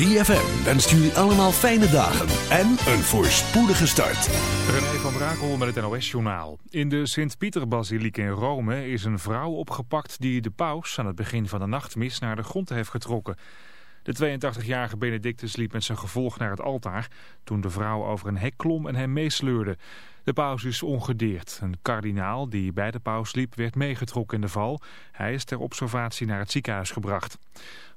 ZFM wenst jullie allemaal fijne dagen en een voorspoedige start. René van Brakel met het NOS-journaal. In de Sint-Pieter-basiliek in Rome is een vrouw opgepakt die de paus aan het begin van de nachtmis naar de grond heeft getrokken. De 82-jarige Benedictus liep met zijn gevolg naar het altaar toen de vrouw over een hek klom en hem meesleurde. De paus is ongedeerd. Een kardinaal die bij de paus liep werd meegetrokken in de val. Hij is ter observatie naar het ziekenhuis gebracht.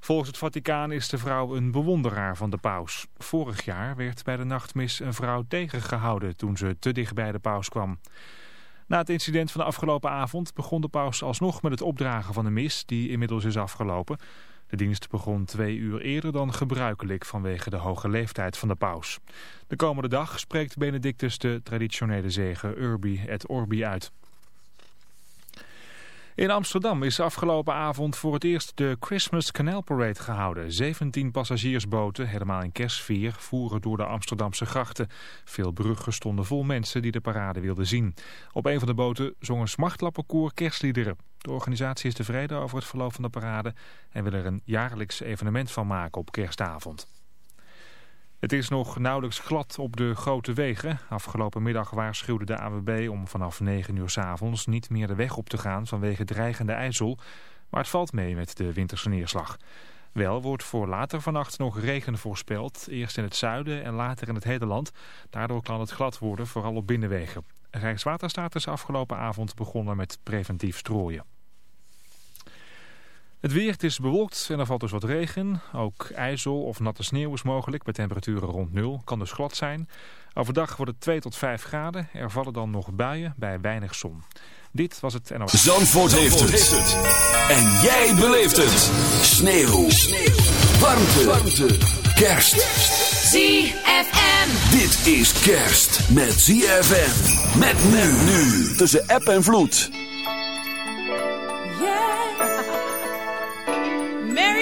Volgens het Vaticaan is de vrouw een bewonderaar van de paus. Vorig jaar werd bij de nachtmis een vrouw tegengehouden toen ze te dicht bij de paus kwam. Na het incident van de afgelopen avond begon de paus alsnog met het opdragen van de mis die inmiddels is afgelopen. De dienst begon twee uur eerder dan gebruikelijk vanwege de hoge leeftijd van de paus. De komende dag spreekt Benedictus de traditionele zegen Urbi et Orbi uit. In Amsterdam is afgelopen avond voor het eerst de Christmas Canal Parade gehouden. 17 passagiersboten, helemaal in kerstvier, voeren door de Amsterdamse grachten. Veel bruggen stonden vol mensen die de parade wilden zien. Op een van de boten zong een smachtlappenkoor kerstliederen. De organisatie is tevreden over het verloop van de parade en wil er een jaarlijks evenement van maken op kerstavond. Het is nog nauwelijks glad op de grote wegen. Afgelopen middag waarschuwde de AWB om vanaf 9 uur s avonds niet meer de weg op te gaan vanwege dreigende ijzel. Maar het valt mee met de winterse neerslag. Wel wordt voor later vannacht nog regen voorspeld. Eerst in het zuiden en later in het hele land. Daardoor kan het glad worden, vooral op binnenwegen. Rijkswaterstaat is afgelopen avond begonnen met preventief strooien. Het weer, het is bewolkt en er valt dus wat regen. Ook ijzel of natte sneeuw is mogelijk bij temperaturen rond nul. Kan dus glad zijn. Overdag wordt het 2 tot 5 graden. Er vallen dan nog buien bij weinig zon. Dit was het NOS. Zandvoort, heeft, het. En jij beleeft het. Sneeuw. sneeuw. Warmte. Warmte. Kerst. ZFM. Dit is kerst met ZFM. Met men nu. Tussen app en vloed.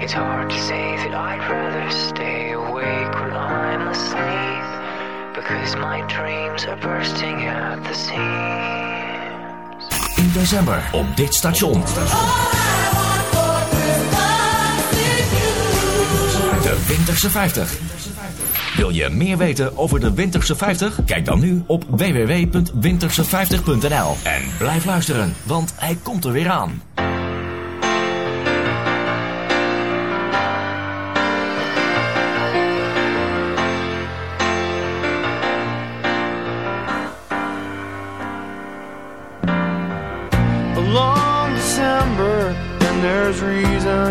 It's hard to say that I'd rather stay awake when I'm asleep because my dreams are bursting at the seams. In december op dit station. De Winterse 50. Wil je meer weten over de Winterse 50? Kijk dan nu op www.winterse50.nl. En blijf luisteren, want hij komt er weer aan.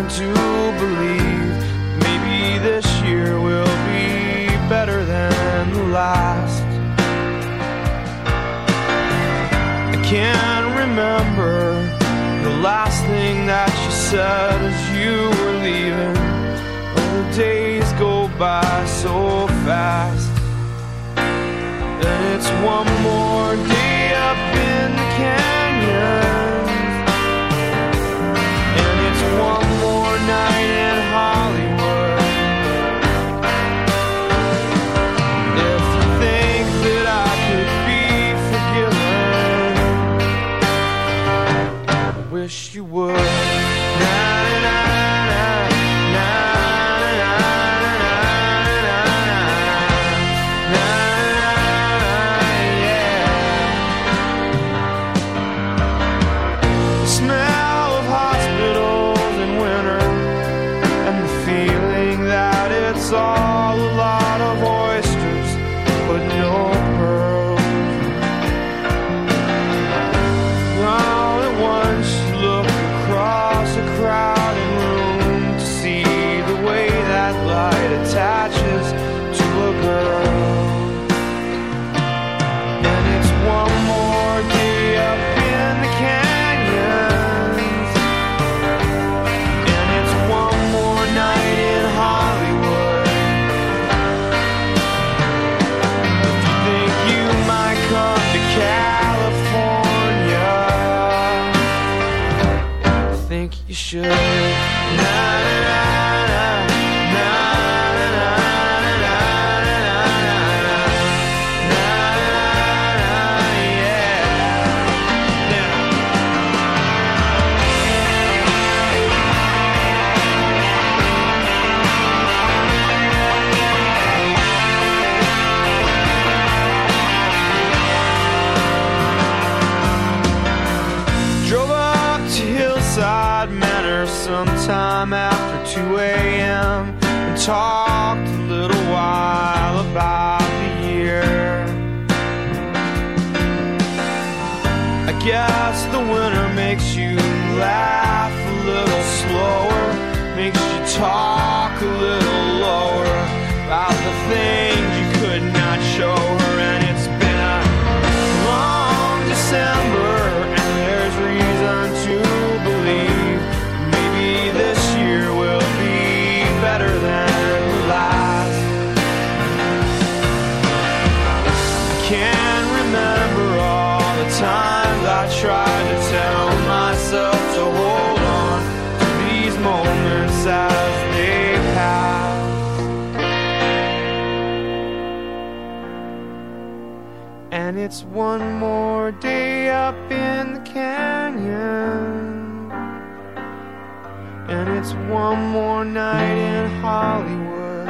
learn to believe maybe this year will be better than the last. I can't remember the last thing that you said as you were leaving. Oh, the days go by so fast. And it's one more day up in the canyon. And it's one night in Hollywood. If you think that I could be forgiven, I wish you would. light. myself to hold on to these moments as they pass. And it's one more day up in the canyon. And it's one more night in Hollywood.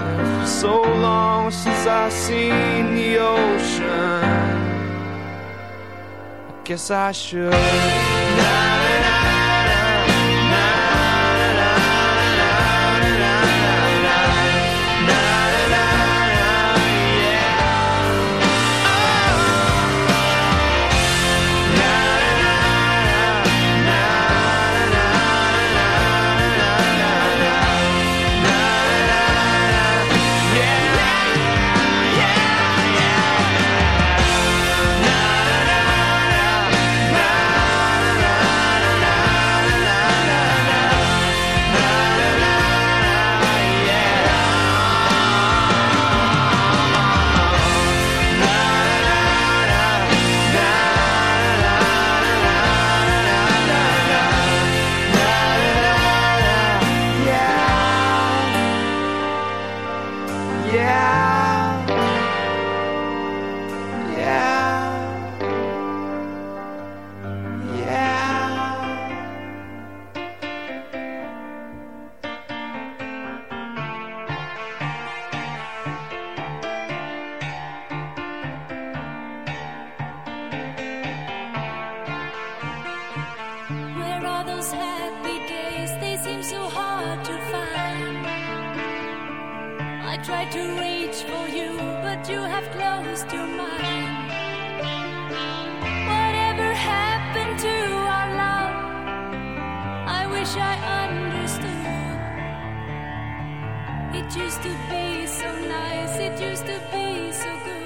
And so long since I've seen the ocean guess I should. tried to reach for you, but you have closed your mind. Whatever happened to our love? I wish I understood. It used to be so nice, it used to be so good.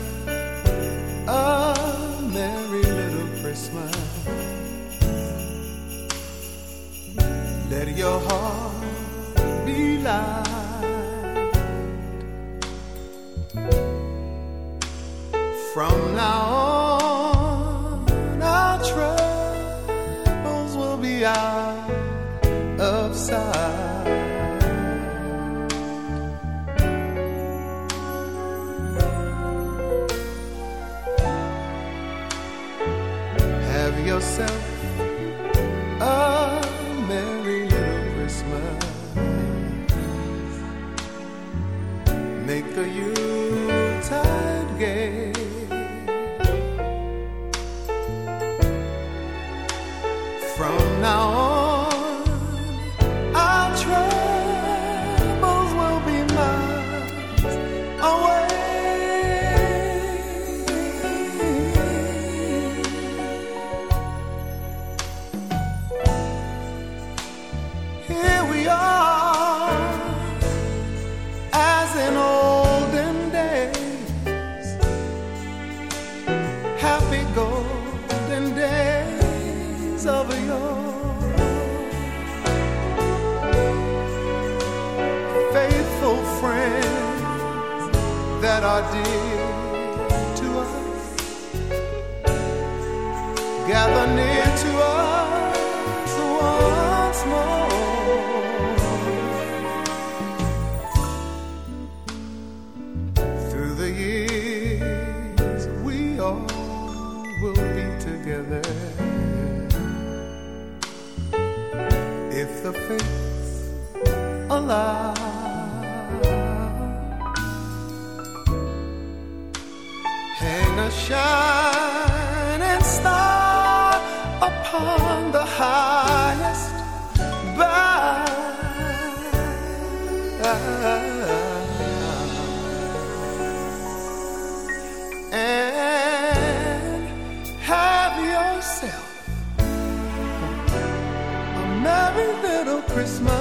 make a Yuletide gay. shining star upon the highest bough. And have yourself a merry little Christmas.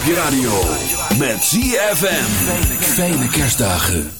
op radio. Met ZFM. Fijne kerstdagen.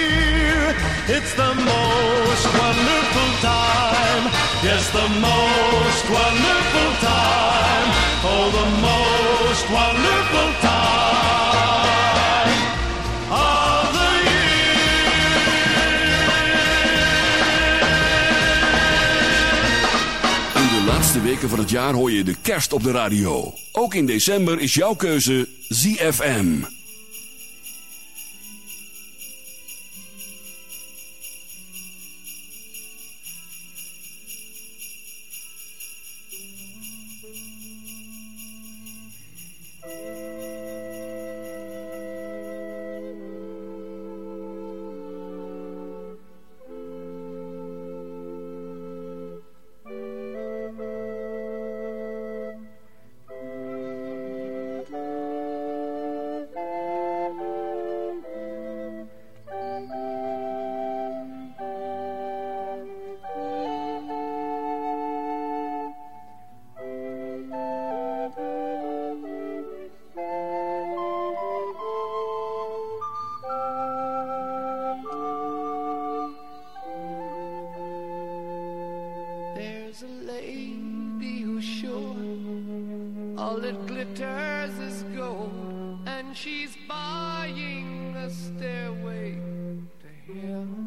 It's the most wonderful time. Yes, the most wonderful time. Oh, the most wonderful time of the In de laatste weken van het jaar hoor je de kerst op de radio. Ook in december is jouw keuze ZFM. All that glitters is gold, and she's buying a stairway to heaven.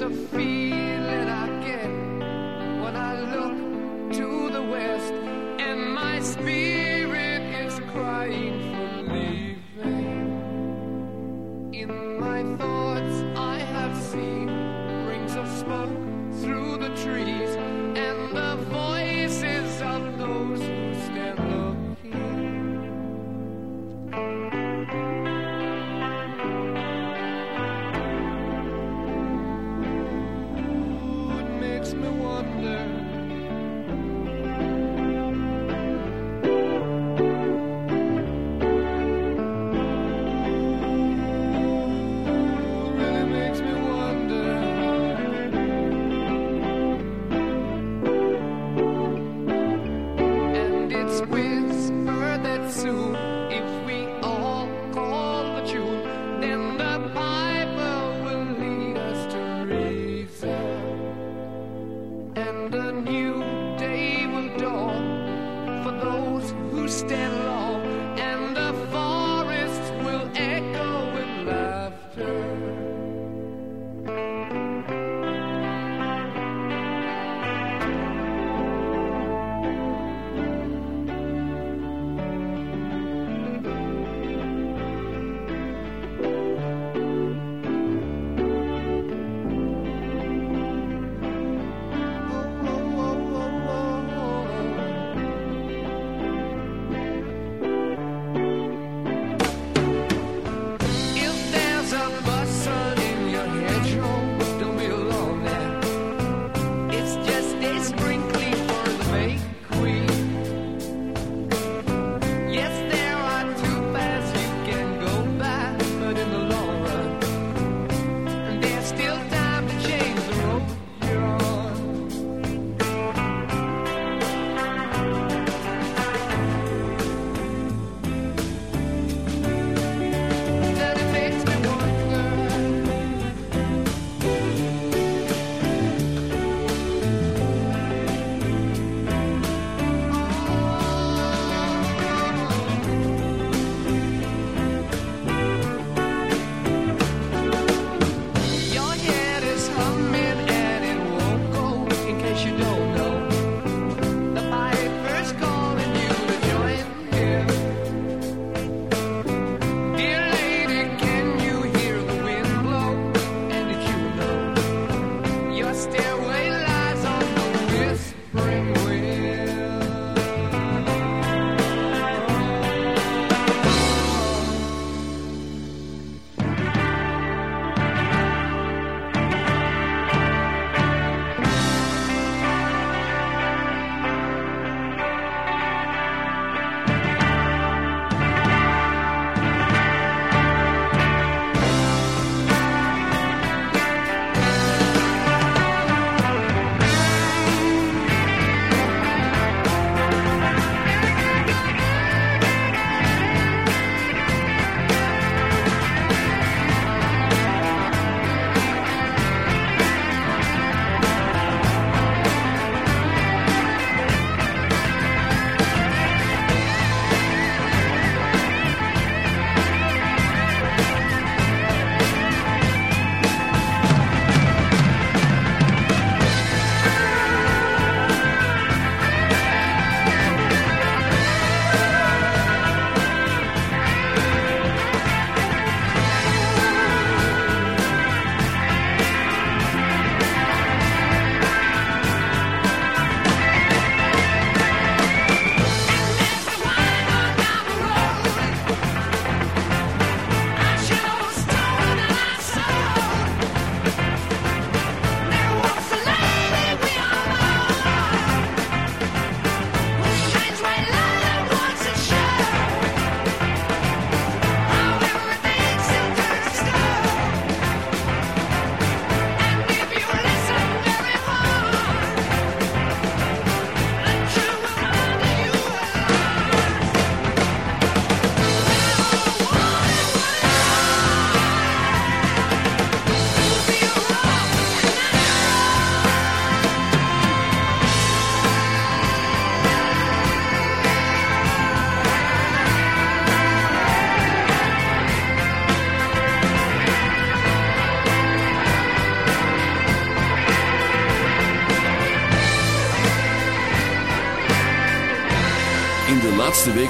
a feeling.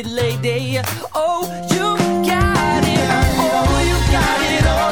lady. Oh, you got it. Oh, you got it. Oh,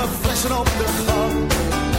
lange flessen op de gang.